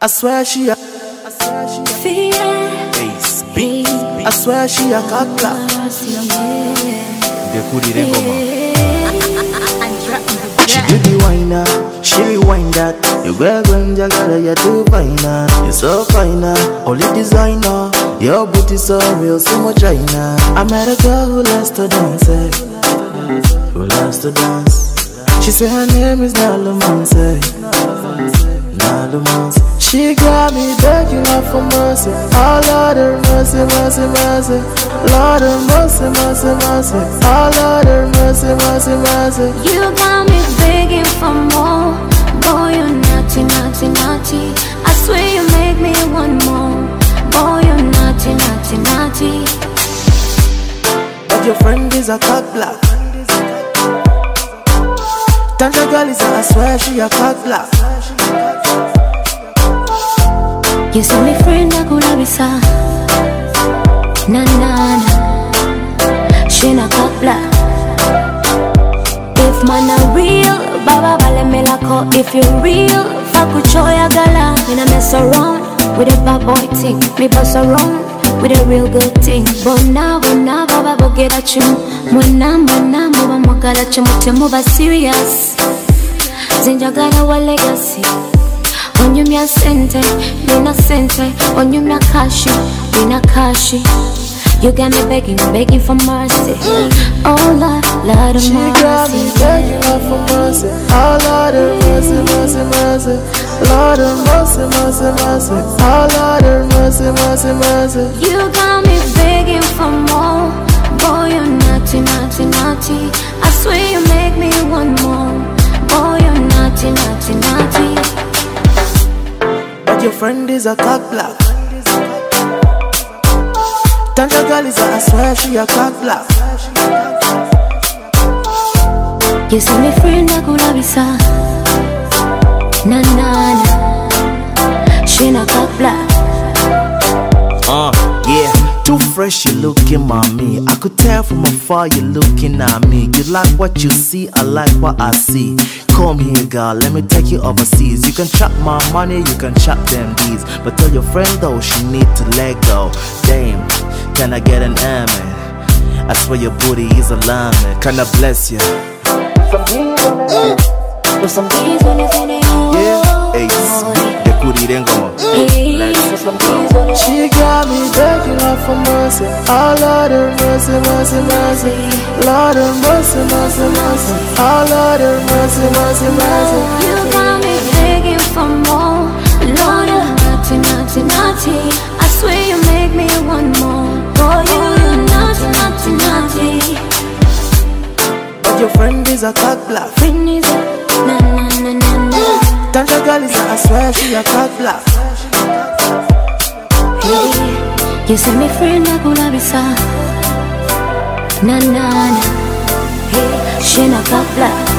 I swear she a Bass beat. I swear she a cockla. Ndekulire ngoma. She do the whiner, ah. she rewind that. You girl when you too finer. You ah. so finer, ah. only designer. Your booty so real, so much China. I met a girl who loves to dance, eh? who loves to dance. She said her name is Nalamanse. Eh. Nalamanse. She got me begging her for mercy. Oh Lord have mercy, mercy, mercy. Lord have mercy, mercy, mercy. Oh Lord have mercy, mercy, mercy. You got me begging for more. Boy, you're naughty, naughty, naughty. I swear you make me want more. Boy, you're naughty, naughty, naughty. But your friend is a cock block. Tanja girl is a, I swear she a cock block. You see me friend I could have sa. Na na na. She na kapla. If man a real, baba me lako. If you real, fakuchoya gala. Me na mess around with a bad boy thing. Me bust around with a real good thing. Bona bona baba at you. Mwana mwana muba mwagala chimuti muba serious. Zinjagala wa legacy. Onyumya sente nina sente onyumya kashi nina kashi You got me begging, begging for mercy. Oh Lord, Lord of She got me mercy. begging for mercy. Oh Lord have mercy, mercy, mercy. Lord have mercy, mercy, mercy. Oh Lord have mercy, mercy, mercy. You got me begging for more. Boy, you're naughty, naughty, naughty. I swear you make me want more. Boy, you're naughty, naughty, naughty. But your friend is a cock block. Tanja girl is a, I swear she a cock block. You see me friend I could have bisa. Na na na. Fresh you looking, mommy. I could tell from afar you looking at me. You like what you see, I like what I see. Come here, girl, let me take you overseas. You can chop my money, you can chop them D's. But tell your friend though, she need to let go. Damn, can I get an amen? I swear your booty is alarming. Can I bless you? With some bees when it's in it. Yeah, eh, ace. Ndekulire ngoma. Hey. She got me begging her for mercy. Oh Lord have mercy, mercy, mercy. Lord have mercy, mercy, mercy. Oh Lord have mercy, mercy, mercy. You got me begging for more. Lord, you're naughty, naughty, naughty. I swear you make me want more. Boy, you are naughty, naughty, naughty. But your friend is a cock block. Friend is a na na na na na. Tanja girl is a, I swear she a cock block. You see me friend I could have bisa. Na na na. Hey, she na kapla.